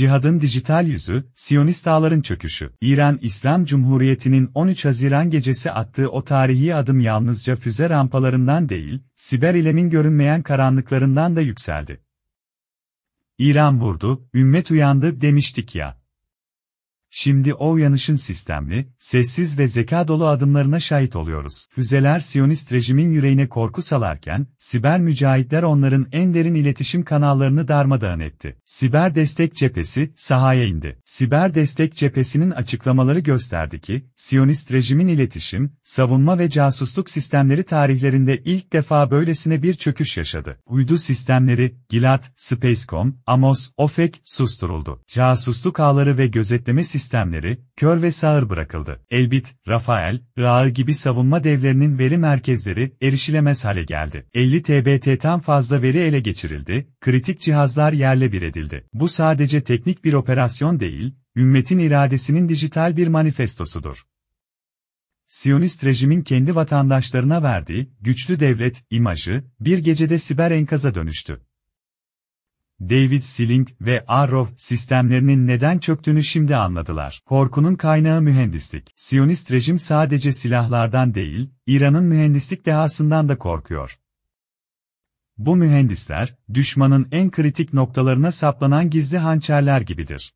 Cihadın dijital yüzü, Siyonist ağların çöküşü. İran İslam Cumhuriyeti'nin 13 Haziran gecesi attığı o tarihi adım yalnızca füze rampalarından değil, siber ilemin görünmeyen karanlıklarından da yükseldi. İran vurdu, ümmet uyandı demiştik ya. Şimdi o uyanışın sistemli, sessiz ve zeka dolu adımlarına şahit oluyoruz. Füzeler Siyonist rejimin yüreğine korku salarken, siber mücahitler onların en derin iletişim kanallarını darmadağın etti. Siber destek cephesi, sahaya indi. Siber destek cephesinin açıklamaları gösterdi ki, Siyonist rejimin iletişim, savunma ve casusluk sistemleri tarihlerinde ilk defa böylesine bir çöküş yaşadı. Uydu sistemleri, Gilad, Spacecom, Amos, Ofek, susturuldu. Casusluk ağları ve gözetleme sistemleri sistemleri, kör ve sağır bırakıldı. Elbit, Rafael, Rağı gibi savunma devlerinin veri merkezleri erişilemez hale geldi. 50 TBT'den fazla veri ele geçirildi, kritik cihazlar yerle bir edildi. Bu sadece teknik bir operasyon değil, ümmetin iradesinin dijital bir manifestosudur. Siyonist rejimin kendi vatandaşlarına verdiği güçlü devlet imajı bir gecede siber enkaza dönüştü. David Siling ve Arrow sistemlerinin neden çöktüğünü şimdi anladılar. Korkunun kaynağı mühendislik. Siyonist rejim sadece silahlardan değil, İran'ın mühendislik dehasından da korkuyor. Bu mühendisler, düşmanın en kritik noktalarına saplanan gizli hançerler gibidir.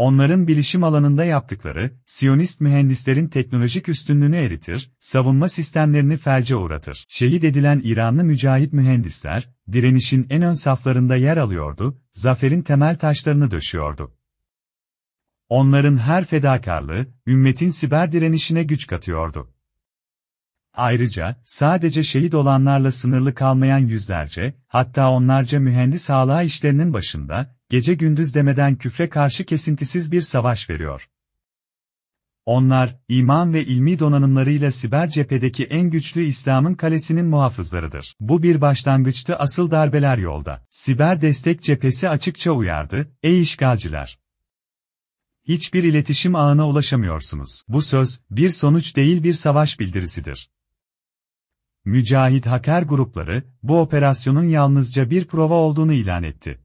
Onların bilişim alanında yaptıkları, Siyonist mühendislerin teknolojik üstünlüğünü eritir, savunma sistemlerini felce uğratır. Şehit edilen İranlı mücahit mühendisler, direnişin en ön saflarında yer alıyordu, zaferin temel taşlarını döşüyordu. Onların her fedakarlığı, ümmetin siber direnişine güç katıyordu. Ayrıca, sadece şehit olanlarla sınırlı kalmayan yüzlerce, hatta onlarca mühendis hala işlerinin başında, gece gündüz demeden küfre karşı kesintisiz bir savaş veriyor. Onlar, iman ve ilmi donanımlarıyla siber cephedeki en güçlü İslam'ın kalesinin muhafızlarıdır. Bu bir başlangıçtı asıl darbeler yolda. Siber destek cephesi açıkça uyardı, ey işgalciler! Hiçbir iletişim ağına ulaşamıyorsunuz. Bu söz, bir sonuç değil bir savaş bildirisidir. Mücahit hacker grupları, bu operasyonun yalnızca bir prova olduğunu ilan etti.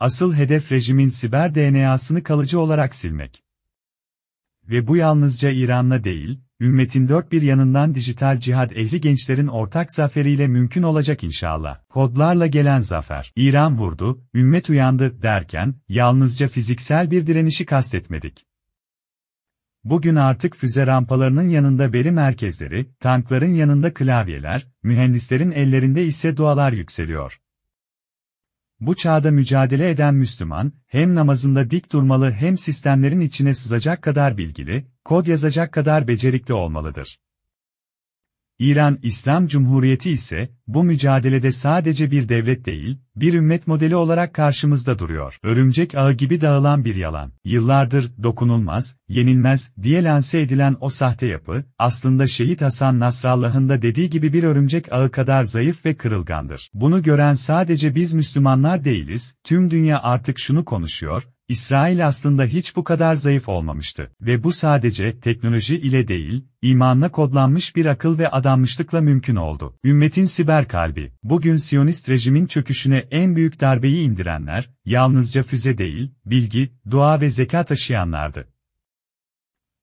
Asıl hedef rejimin siber DNA'sını kalıcı olarak silmek. Ve bu yalnızca İran'la değil, ümmetin dört bir yanından dijital cihad ehli gençlerin ortak zaferiyle mümkün olacak inşallah. Kodlarla gelen zafer. İran vurdu, ümmet uyandı derken, yalnızca fiziksel bir direnişi kastetmedik. Bugün artık füze rampalarının yanında veri merkezleri, tankların yanında klavyeler, mühendislerin ellerinde ise dualar yükseliyor. Bu çağda mücadele eden Müslüman, hem namazında dik durmalı hem sistemlerin içine sızacak kadar bilgili, kod yazacak kadar becerikli olmalıdır. İran İslam Cumhuriyeti ise, bu mücadelede sadece bir devlet değil, bir ümmet modeli olarak karşımızda duruyor. Örümcek ağı gibi dağılan bir yalan. Yıllardır, dokunulmaz, yenilmez, diye lanse edilen o sahte yapı, aslında Şehit Hasan Nasrallah'ın da dediği gibi bir örümcek ağı kadar zayıf ve kırılgandır. Bunu gören sadece biz Müslümanlar değiliz, tüm dünya artık şunu konuşuyor, İsrail aslında hiç bu kadar zayıf olmamıştı ve bu sadece teknoloji ile değil, imanla kodlanmış bir akıl ve adanmışlıkla mümkün oldu. Ümmetin siber kalbi, bugün Siyonist rejimin çöküşüne en büyük darbeyi indirenler, yalnızca füze değil, bilgi, dua ve zeka taşıyanlardı.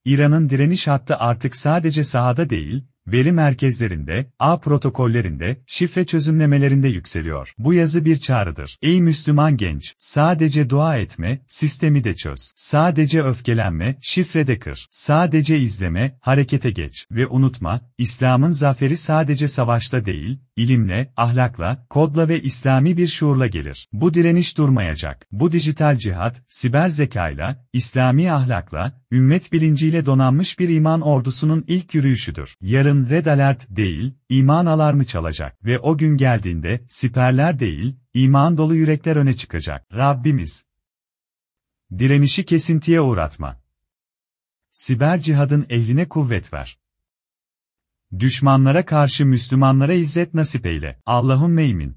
İran'ın direniş hattı artık sadece sahada değil, veri merkezlerinde, ağ protokollerinde, şifre çözümlemelerinde yükseliyor. Bu yazı bir çağrıdır. Ey Müslüman genç, sadece dua etme, sistemi de çöz. Sadece öfkelenme, şifre de kır. Sadece izleme, harekete geç. Ve unutma, İslam'ın zaferi sadece savaşta değil, ilimle, ahlakla, kodla ve İslami bir şuurla gelir. Bu direniş durmayacak. Bu dijital cihat, siber zekayla, İslami ahlakla, ümmet bilinciyle donanmış bir iman ordusunun ilk yürüyüşüdür. Yarın red alert değil, iman alarmı çalacak ve o gün geldiğinde siperler değil, iman dolu yürekler öne çıkacak. Rabbimiz Direnişi kesintiye uğratma. Siber cihadın ehline kuvvet ver. Düşmanlara karşı Müslümanlara izzet nasip eyle. Allah'ın meymin.